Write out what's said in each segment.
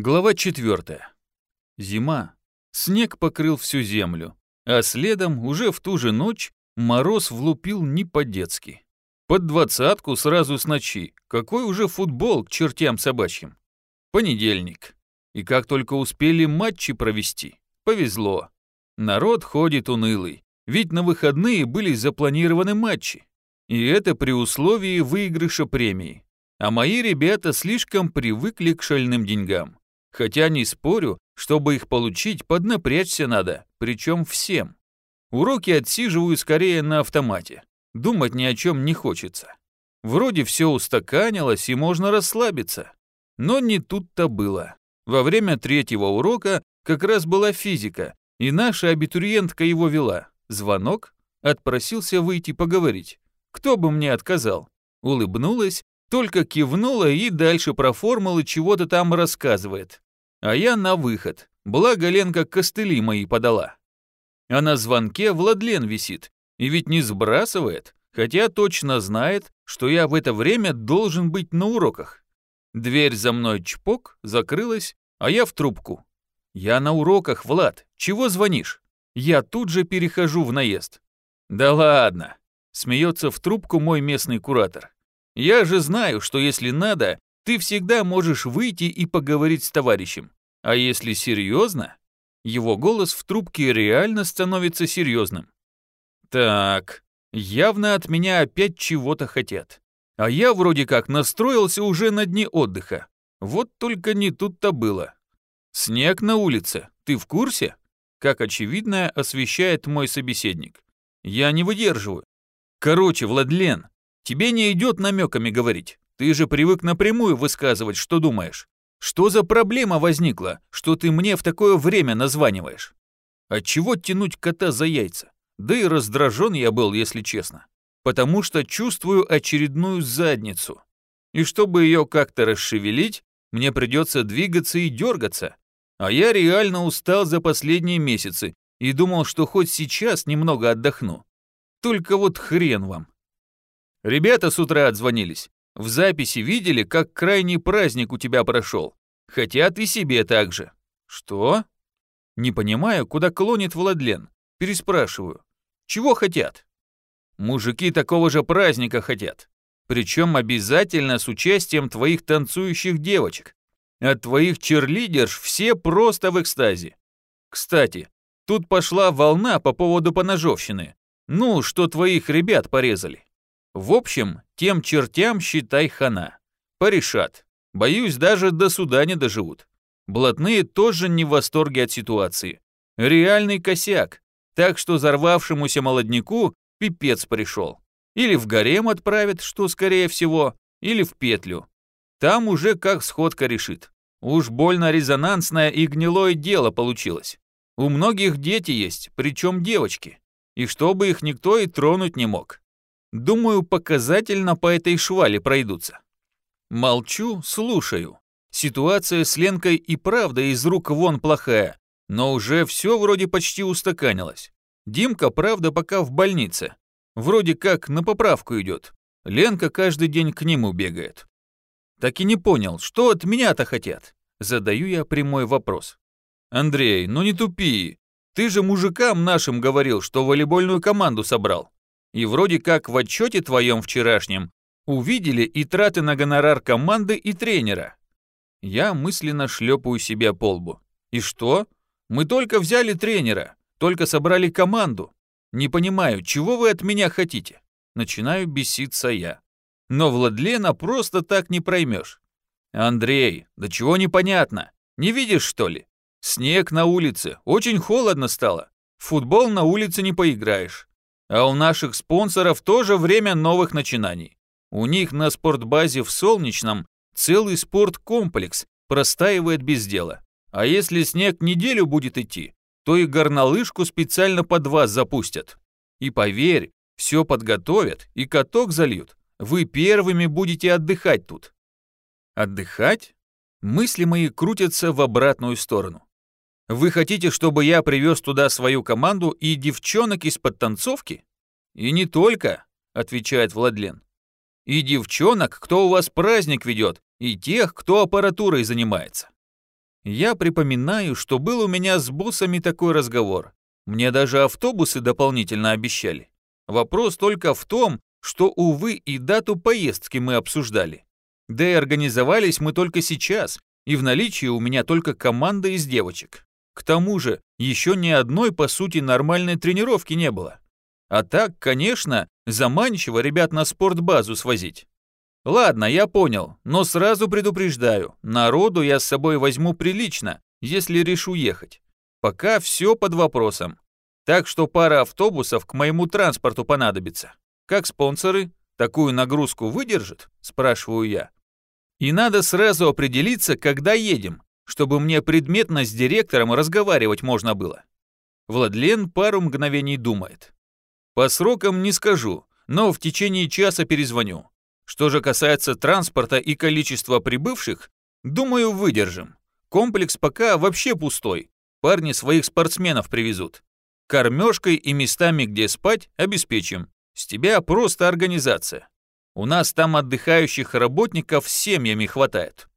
Глава 4. Зима. Снег покрыл всю землю, а следом, уже в ту же ночь, мороз влупил не по-детски. Под двадцатку сразу с ночи. Какой уже футбол к чертям собачьим. Понедельник. И как только успели матчи провести, повезло. Народ ходит унылый, ведь на выходные были запланированы матчи. И это при условии выигрыша премии. А мои ребята слишком привыкли к шальным деньгам. Хотя не спорю, чтобы их получить, поднапрячься надо, причем всем. Уроки отсиживаю скорее на автомате. Думать ни о чем не хочется. Вроде все устаканилось и можно расслабиться. Но не тут-то было. Во время третьего урока как раз была физика, и наша абитуриентка его вела. Звонок? Отпросился выйти поговорить. Кто бы мне отказал? Улыбнулась только кивнула и дальше про формулы чего-то там рассказывает. А я на выход, благо Ленка костыли мои подала. А на звонке Владлен висит, и ведь не сбрасывает, хотя точно знает, что я в это время должен быть на уроках. Дверь за мной чпок, закрылась, а я в трубку. «Я на уроках, Влад, чего звонишь?» Я тут же перехожу в наезд. «Да ладно», — смеется в трубку мой местный куратор. Я же знаю, что если надо, ты всегда можешь выйти и поговорить с товарищем. А если серьезно? Его голос в трубке реально становится серьезным. Так, явно от меня опять чего-то хотят. А я вроде как настроился уже на дни отдыха. Вот только не тут-то было. Снег на улице, ты в курсе? Как очевидно, освещает мой собеседник. Я не выдерживаю. Короче, Владлен, Тебе не идет намеками говорить. Ты же привык напрямую высказывать, что думаешь. Что за проблема возникла, что ты мне в такое время названиваешь? Отчего тянуть кота за яйца? Да и раздражен я был, если честно. Потому что чувствую очередную задницу. И чтобы ее как-то расшевелить, мне придется двигаться и дергаться. А я реально устал за последние месяцы и думал, что хоть сейчас немного отдохну. Только вот хрен вам. Ребята с утра отзвонились. В записи видели, как крайний праздник у тебя прошел. Хотят и себе так же. Что? Не понимаю, куда клонит Владлен. Переспрашиваю. Чего хотят? Мужики такого же праздника хотят. Причем обязательно с участием твоих танцующих девочек. От твоих черлидерш все просто в экстазе. Кстати, тут пошла волна по поводу поножовщины. Ну, что твоих ребят порезали. В общем, тем чертям считай хана. Порешат. Боюсь, даже до суда не доживут. Блатные тоже не в восторге от ситуации. Реальный косяк. Так что взорвавшемуся молодняку пипец пришел. Или в гарем отправят, что скорее всего, или в петлю. Там уже как сходка решит. Уж больно резонансное и гнилое дело получилось. У многих дети есть, причем девочки. И чтобы их никто и тронуть не мог. Думаю, показательно по этой швале пройдутся. Молчу, слушаю. Ситуация с Ленкой и правда из рук вон плохая, но уже все вроде почти устаканилось. Димка, правда, пока в больнице. Вроде как на поправку идет. Ленка каждый день к нему бегает. Так и не понял, что от меня-то хотят? Задаю я прямой вопрос. Андрей, ну не тупи. Ты же мужикам нашим говорил, что волейбольную команду собрал. И вроде как в отчете твоем вчерашнем увидели и траты на гонорар команды и тренера. Я мысленно шлепаю себя по лбу. И что? Мы только взяли тренера, только собрали команду. Не понимаю, чего вы от меня хотите? Начинаю беситься я. Но Владлена просто так не проймешь. Андрей, да чего непонятно? Не видишь, что ли? Снег на улице, очень холодно стало. В футбол на улице не поиграешь. А у наших спонсоров тоже время новых начинаний. У них на спортбазе в Солнечном целый спорткомплекс простаивает без дела. А если снег неделю будет идти, то и горнолыжку специально под вас запустят. И поверь, все подготовят и каток зальют. Вы первыми будете отдыхать тут. Отдыхать? Мысли мои крутятся в обратную сторону. Вы хотите, чтобы я привез туда свою команду и девчонок из подтанцовки? И не только, отвечает Владлен. И девчонок, кто у вас праздник ведет, и тех, кто аппаратурой занимается. Я припоминаю, что был у меня с боссами такой разговор. Мне даже автобусы дополнительно обещали. Вопрос только в том, что, увы, и дату поездки мы обсуждали. Да и организовались мы только сейчас, и в наличии у меня только команда из девочек. К тому же, еще ни одной, по сути, нормальной тренировки не было. А так, конечно, заманчиво ребят на спортбазу свозить. Ладно, я понял, но сразу предупреждаю, народу я с собой возьму прилично, если решу ехать. Пока все под вопросом. Так что пара автобусов к моему транспорту понадобится. Как спонсоры? Такую нагрузку выдержат? Спрашиваю я. И надо сразу определиться, когда едем, чтобы мне предметно с директором разговаривать можно было. Владлен пару мгновений думает. По срокам не скажу, но в течение часа перезвоню. Что же касается транспорта и количества прибывших, думаю, выдержим. Комплекс пока вообще пустой. Парни своих спортсменов привезут. Кормежкой и местами, где спать, обеспечим. С тебя просто организация. У нас там отдыхающих работников с семьями хватает.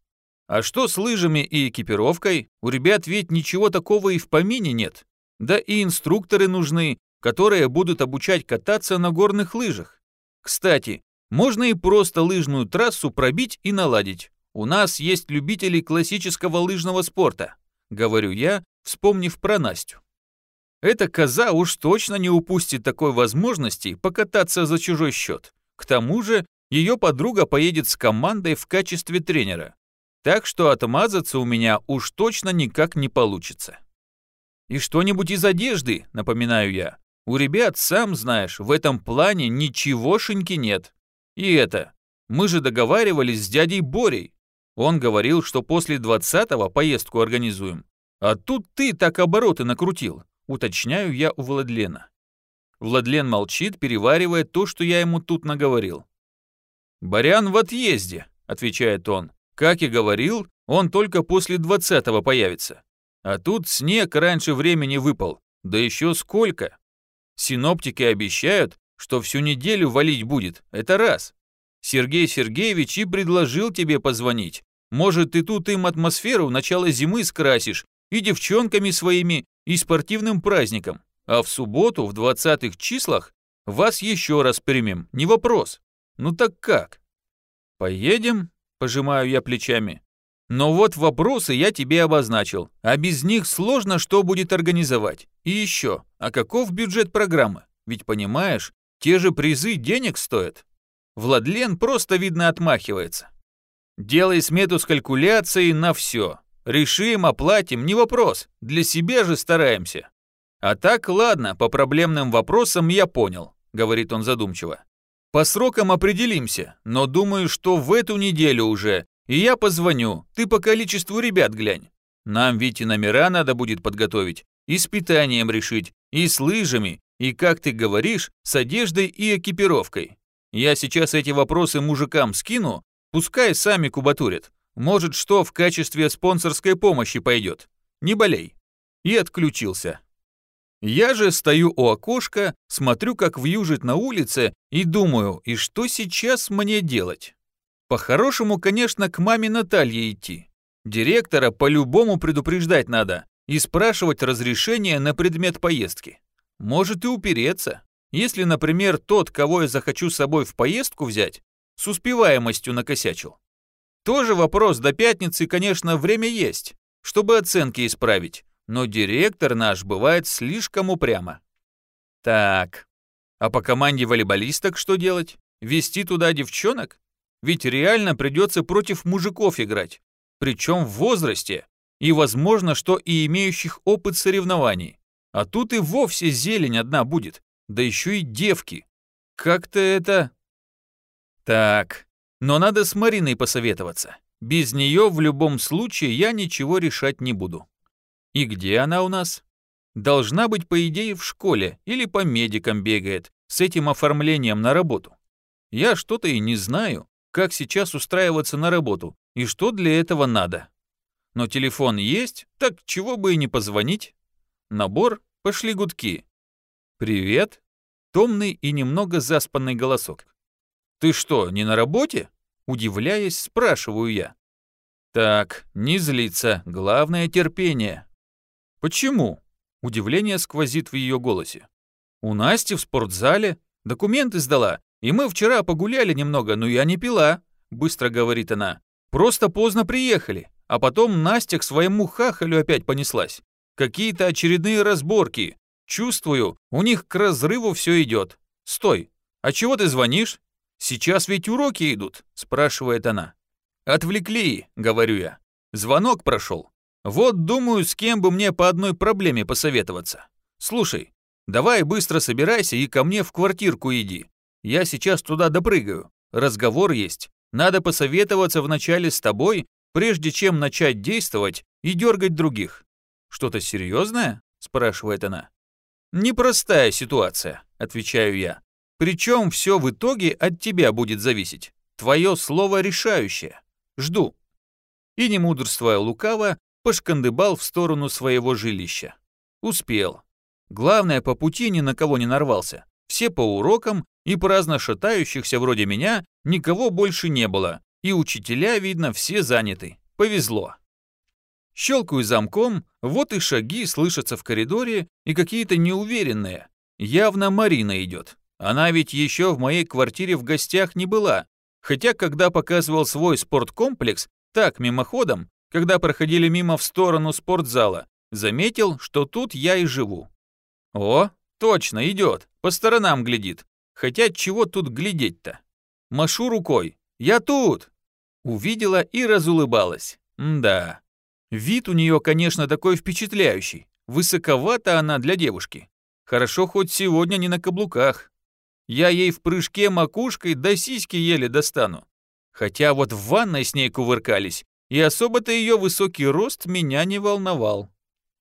А что с лыжами и экипировкой? У ребят ведь ничего такого и в помине нет. Да и инструкторы нужны, которые будут обучать кататься на горных лыжах. Кстати, можно и просто лыжную трассу пробить и наладить. У нас есть любители классического лыжного спорта, говорю я, вспомнив про Настю. Эта коза уж точно не упустит такой возможности покататься за чужой счет. К тому же ее подруга поедет с командой в качестве тренера. Так что отмазаться у меня уж точно никак не получится. И что-нибудь из одежды, напоминаю я. У ребят, сам знаешь, в этом плане ничегошеньки нет. И это, мы же договаривались с дядей Борей. Он говорил, что после 20-го поездку организуем. А тут ты так обороты накрутил, уточняю я у Владлена. Владлен молчит, переваривая то, что я ему тут наговорил. «Барян в отъезде», — отвечает он. «Как и говорил, он только после 20-го появится. А тут снег раньше времени выпал. Да еще сколько!» Синоптики обещают, что всю неделю валить будет, это раз. Сергей Сергеевич и предложил тебе позвонить. Может, ты тут им атмосферу в начало зимы скрасишь, и девчонками своими, и спортивным праздником. А в субботу, в двадцатых числах, вас еще раз примем, не вопрос. Ну так как? Поедем? Пожимаю я плечами. Но вот вопросы я тебе обозначил, а без них сложно что будет организовать. И еще, а каков бюджет программы? Ведь понимаешь, те же призы денег стоят. Владлен просто, видно, отмахивается. Делай смету с калькуляцией на все. Решим, оплатим, не вопрос. Для себя же стараемся. А так, ладно, по проблемным вопросам я понял, говорит он задумчиво. По срокам определимся, но думаю, что в эту неделю уже. И я позвоню, ты по количеству ребят глянь. Нам ведь и номера надо будет подготовить, и с питанием решить, и с лыжами, и, как ты говоришь, с одеждой и экипировкой. Я сейчас эти вопросы мужикам скину, пускай сами кубатурят. Может, что в качестве спонсорской помощи пойдет. Не болей. И отключился. Я же стою у окошка, смотрю, как вьюжит на улице, и думаю, и что сейчас мне делать? По-хорошему, конечно, к маме Наталье идти. Директора по-любому предупреждать надо и спрашивать разрешение на предмет поездки. Может и упереться. Если, например, тот, кого я захочу с собой в поездку взять, с успеваемостью накосячил. Тоже вопрос, до пятницы, конечно, время есть, чтобы оценки исправить, но директор наш бывает слишком упрямо. Так, а по команде волейболисток что делать? Вести туда девчонок? Ведь реально придется против мужиков играть, причем в возрасте, и возможно, что и имеющих опыт соревнований. А тут и вовсе зелень одна будет, да еще и девки. Как-то это... Так, но надо с Мариной посоветоваться. Без нее в любом случае я ничего решать не буду. И где она у нас? Должна быть, по идее, в школе или по медикам бегает, с этим оформлением на работу. Я что-то и не знаю, как сейчас устраиваться на работу и что для этого надо. Но телефон есть, так чего бы и не позвонить. Набор, пошли гудки. «Привет?» Томный и немного заспанный голосок. «Ты что, не на работе?» Удивляясь, спрашиваю я. Так, не злиться, главное терпение. Почему? Удивление сквозит в ее голосе. У Насти в спортзале документы сдала, и мы вчера погуляли немного, но я не пила, быстро говорит она. Просто поздно приехали, а потом Настя к своему хахалю опять понеслась. Какие-то очередные разборки. Чувствую, у них к разрыву все идет. Стой, а чего ты звонишь? Сейчас ведь уроки идут, спрашивает она. «Отвлекли», — говорю я. «Звонок прошел. Вот думаю, с кем бы мне по одной проблеме посоветоваться. Слушай, давай быстро собирайся и ко мне в квартирку иди. Я сейчас туда допрыгаю. Разговор есть. Надо посоветоваться вначале с тобой, прежде чем начать действовать и дергать других». «Что-то серьезное?» — спрашивает она. «Непростая ситуация», — отвечаю я. «Причем все в итоге от тебя будет зависеть. Твое слово решающее. Жду». И не мудрствуя лукаво, пошкандыбал в сторону своего жилища. Успел. Главное, по пути ни на кого не нарвался. Все по урокам, и праздно шатающихся вроде меня никого больше не было, и учителя, видно, все заняты. Повезло. Щелкаю замком, вот и шаги слышатся в коридоре, и какие-то неуверенные. Явно Марина идет. Она ведь еще в моей квартире в гостях не была, Хотя, когда показывал свой спорткомплекс, так, мимоходом, когда проходили мимо в сторону спортзала, заметил, что тут я и живу. О, точно, идет, по сторонам глядит. Хотя чего тут глядеть-то? Машу рукой. Я тут! Увидела и разулыбалась. да. Вид у нее, конечно, такой впечатляющий. Высоковата она для девушки. Хорошо, хоть сегодня не на каблуках. Я ей в прыжке макушкой до сиськи еле достану. Хотя вот в ванной с ней кувыркались, и особо-то ее высокий рост меня не волновал.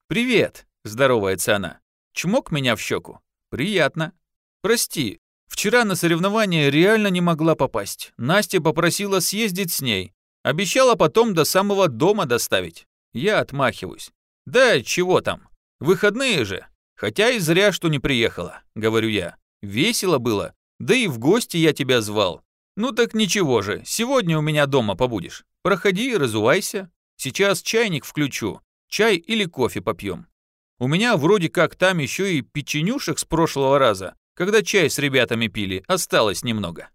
«Привет», — здоровается она. Чмок меня в щеку. «Приятно». «Прости, вчера на соревнования реально не могла попасть. Настя попросила съездить с ней. Обещала потом до самого дома доставить. Я отмахиваюсь. Да, чего там? Выходные же. Хотя и зря, что не приехала, говорю я. Весело было. Да и в гости я тебя звал. Ну так ничего же, сегодня у меня дома побудешь. Проходи и разувайся. Сейчас чайник включу. Чай или кофе попьем. У меня вроде как там еще и печенюшек с прошлого раза, когда чай с ребятами пили, осталось немного.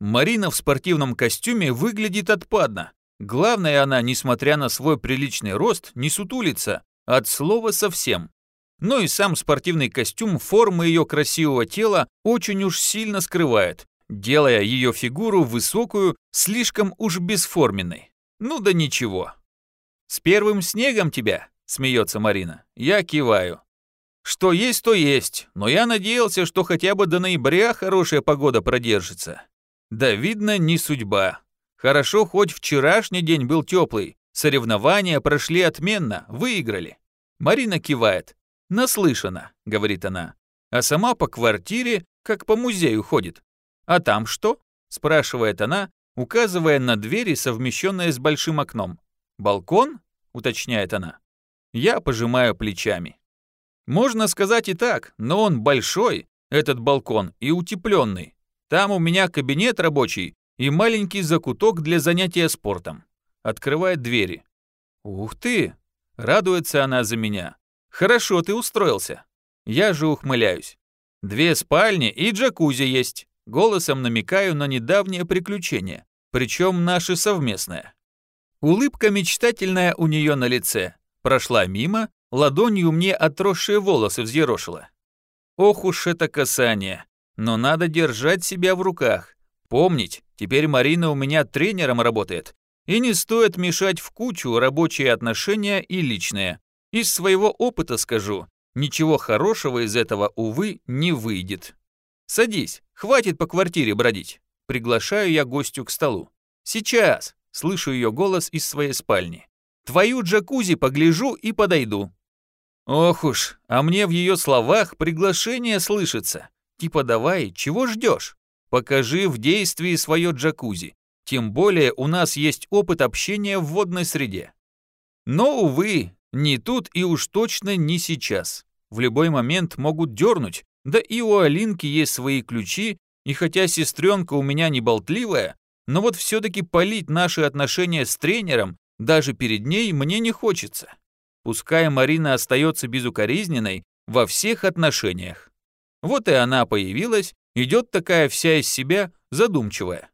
Марина в спортивном костюме выглядит отпадно. Главное, она, несмотря на свой приличный рост, не сутулится, от слова совсем но и сам спортивный костюм формы ее красивого тела очень уж сильно скрывает, делая ее фигуру высокую, слишком уж бесформенной. Ну да ничего. «С первым снегом тебя?» – смеется Марина. Я киваю. «Что есть, то есть, но я надеялся, что хотя бы до ноября хорошая погода продержится. Да, видно, не судьба. Хорошо, хоть вчерашний день был теплый, соревнования прошли отменно, выиграли». Марина кивает. «Наслышана», — говорит она, а сама по квартире, как по музею ходит. «А там что?» — спрашивает она, указывая на двери, совмещенные с большим окном. «Балкон?» — уточняет она. Я пожимаю плечами. Можно сказать и так, но он большой, этот балкон, и утепленный. Там у меня кабинет рабочий и маленький закуток для занятия спортом. Открывает двери. Ух ты! Радуется она за меня. Хорошо ты устроился. Я же ухмыляюсь. Две спальни и джакузи есть. Голосом намекаю на недавнее приключение, причем наше совместное. Улыбка мечтательная у нее на лице. Прошла мимо, ладонью мне отросшие волосы взъерошила. Ох уж это касание. Но надо держать себя в руках. Помнить, теперь Марина у меня тренером работает. И не стоит мешать в кучу рабочие отношения и личные. Из своего опыта скажу, ничего хорошего из этого, увы, не выйдет. Садись, хватит по квартире бродить. Приглашаю я гостю к столу. Сейчас, слышу ее голос из своей спальни. Твою джакузи погляжу и подойду. Ох уж, а мне в ее словах приглашение слышится. Типа давай, чего ждешь? Покажи в действии свое джакузи. Тем более у нас есть опыт общения в водной среде. Но, увы, не тут и уж точно не сейчас. В любой момент могут дернуть, да и у Алинки есть свои ключи, и хотя сестренка у меня не болтливая, но вот все-таки полить наши отношения с тренером Даже перед ней мне не хочется. Пускай Марина остается безукоризненной во всех отношениях. Вот и она появилась, идет такая вся из себя, задумчивая.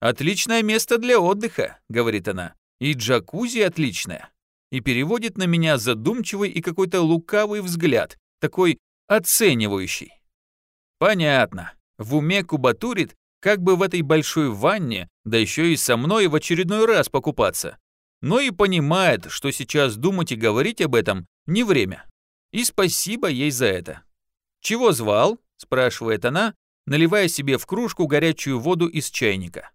«Отличное место для отдыха», — говорит она, — «и джакузи отличное». И переводит на меня задумчивый и какой-то лукавый взгляд, такой оценивающий. Понятно. В уме кубатурит, как бы в этой большой ванне, да еще и со мной в очередной раз покупаться. Но и понимает, что сейчас думать и говорить об этом не время. И спасибо ей за это. «Чего звал?» – спрашивает она, наливая себе в кружку горячую воду из чайника.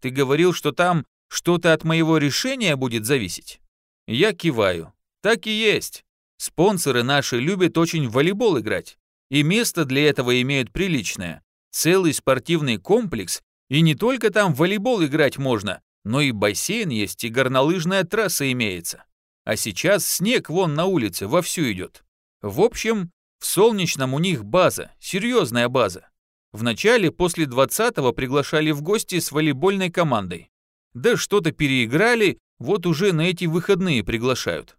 «Ты говорил, что там что-то от моего решения будет зависеть?» Я киваю. «Так и есть. Спонсоры наши любят очень в волейбол играть. И место для этого имеют приличное. Целый спортивный комплекс, и не только там в волейбол играть можно, но и бассейн есть, и горнолыжная трасса имеется. А сейчас снег вон на улице вовсю идет. В общем, в Солнечном у них база, серьезная база. Вначале после 20-го приглашали в гости с волейбольной командой. Да что-то переиграли, вот уже на эти выходные приглашают.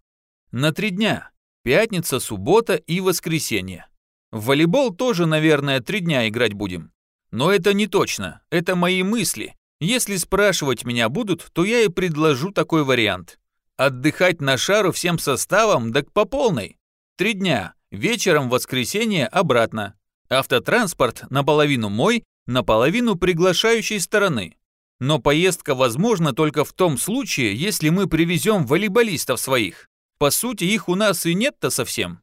На три дня. Пятница, суббота и воскресенье. В волейбол тоже, наверное, три дня играть будем. Но это не точно, это мои мысли. Если спрашивать меня будут, то я и предложу такой вариант. Отдыхать на шару всем составом, так по полной. Три дня, вечером воскресенье обратно. Автотранспорт наполовину мой, наполовину приглашающей стороны. Но поездка возможна только в том случае, если мы привезем волейболистов своих. По сути, их у нас и нет-то совсем.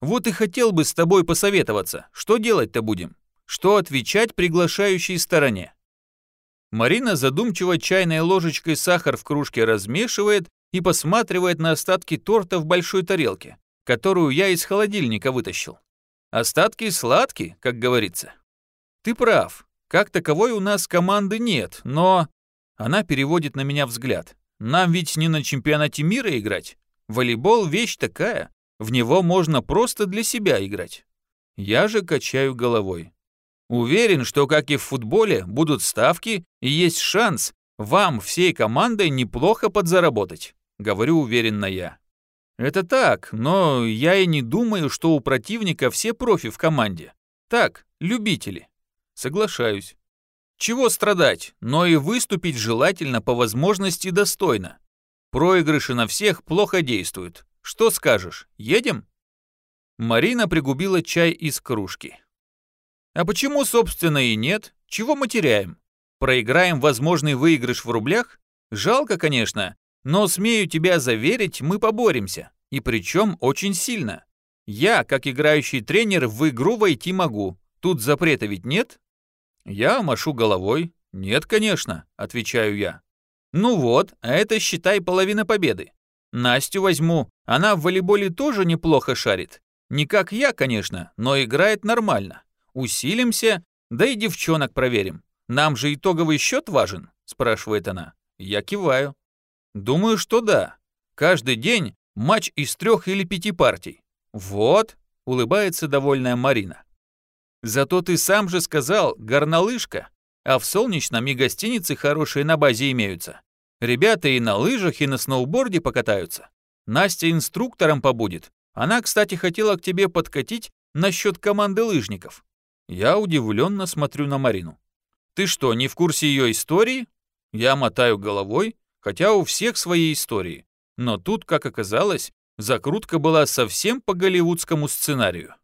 Вот и хотел бы с тобой посоветоваться, что делать-то будем? Что отвечать приглашающей стороне? Марина задумчиво чайной ложечкой сахар в кружке размешивает и посматривает на остатки торта в большой тарелке, которую я из холодильника вытащил. Остатки сладкие, как говорится. Ты прав, как таковой у нас команды нет, но... Она переводит на меня взгляд. Нам ведь не на чемпионате мира играть. Волейбол вещь такая, в него можно просто для себя играть. Я же качаю головой. Уверен, что, как и в футболе, будут ставки и есть шанс вам всей командой неплохо подзаработать. Говорю уверенно я. Это так, но я и не думаю, что у противника все профи в команде. Так, любители. Соглашаюсь. Чего страдать, но и выступить желательно по возможности достойно. Проигрыши на всех плохо действуют. Что скажешь, едем?» Марина пригубила чай из кружки. «А почему, собственно, и нет? Чего мы теряем? Проиграем возможный выигрыш в рублях? Жалко, конечно, но, смею тебя заверить, мы поборемся. И причем очень сильно. Я, как играющий тренер, в игру войти могу. Тут запрета ведь нет?» Я машу головой. «Нет, конечно», — отвечаю я. «Ну вот, а это, считай, половина победы. Настю возьму, она в волейболе тоже неплохо шарит. Не как я, конечно, но играет нормально. Усилимся, да и девчонок проверим. Нам же итоговый счет важен, спрашивает она. Я киваю. Думаю, что да. Каждый день матч из трех или пяти партий. Вот, улыбается довольная Марина. Зато ты сам же сказал, горнолыжка, а в Солнечном и гостиницы хорошие на базе имеются. Ребята и на лыжах, и на сноуборде покатаются. Настя инструктором побудет. Она, кстати, хотела к тебе подкатить насчет команды лыжников. Я удивленно смотрю на Марину. Ты что, не в курсе ее истории? Я мотаю головой, хотя у всех свои истории. Но тут, как оказалось, закрутка была совсем по голливудскому сценарию.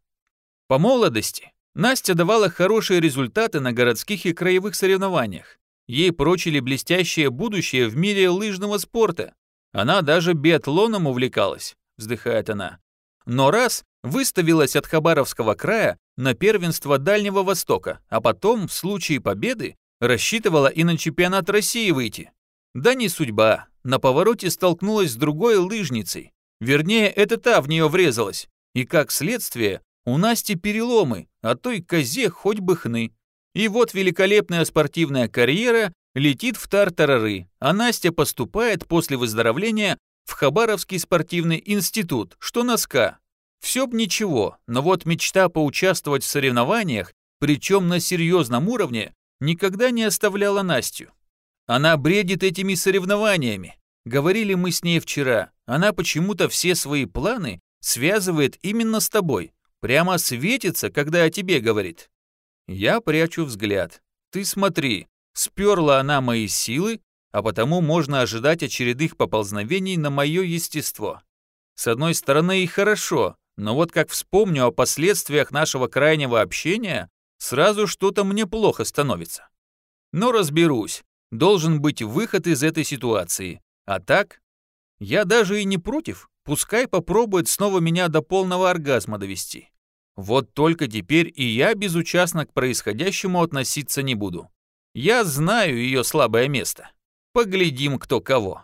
По молодости Настя давала хорошие результаты на городских и краевых соревнованиях. Ей прочили блестящее будущее в мире лыжного спорта. Она даже биатлоном увлекалась, вздыхает она. Но раз выставилась от Хабаровского края на первенство Дальнего Востока, а потом, в случае победы, рассчитывала и на чемпионат России выйти. Да не судьба, на повороте столкнулась с другой лыжницей. Вернее, это та в нее врезалась. И как следствие, у Насти переломы, а той козе хоть бы хны. И вот великолепная спортивная карьера летит в тартарары, а Настя поступает после выздоровления в Хабаровский спортивный институт, что носка. Все б ничего, но вот мечта поучаствовать в соревнованиях, причем на серьезном уровне, никогда не оставляла Настю. Она бредит этими соревнованиями, Говорили мы с ней вчера, она почему-то все свои планы связывает именно с тобой. Прямо светится, когда о тебе говорит. Я прячу взгляд. Ты смотри, сперла она мои силы, а потому можно ожидать очередных поползновений на мое естество. С одной стороны и хорошо, но вот как вспомню о последствиях нашего крайнего общения, сразу что-то мне плохо становится. Но разберусь, должен быть выход из этой ситуации. А так, я даже и не против, пускай попробует снова меня до полного оргазма довести. Вот только теперь и я безучастно к происходящему относиться не буду. Я знаю ее слабое место. Поглядим, кто кого.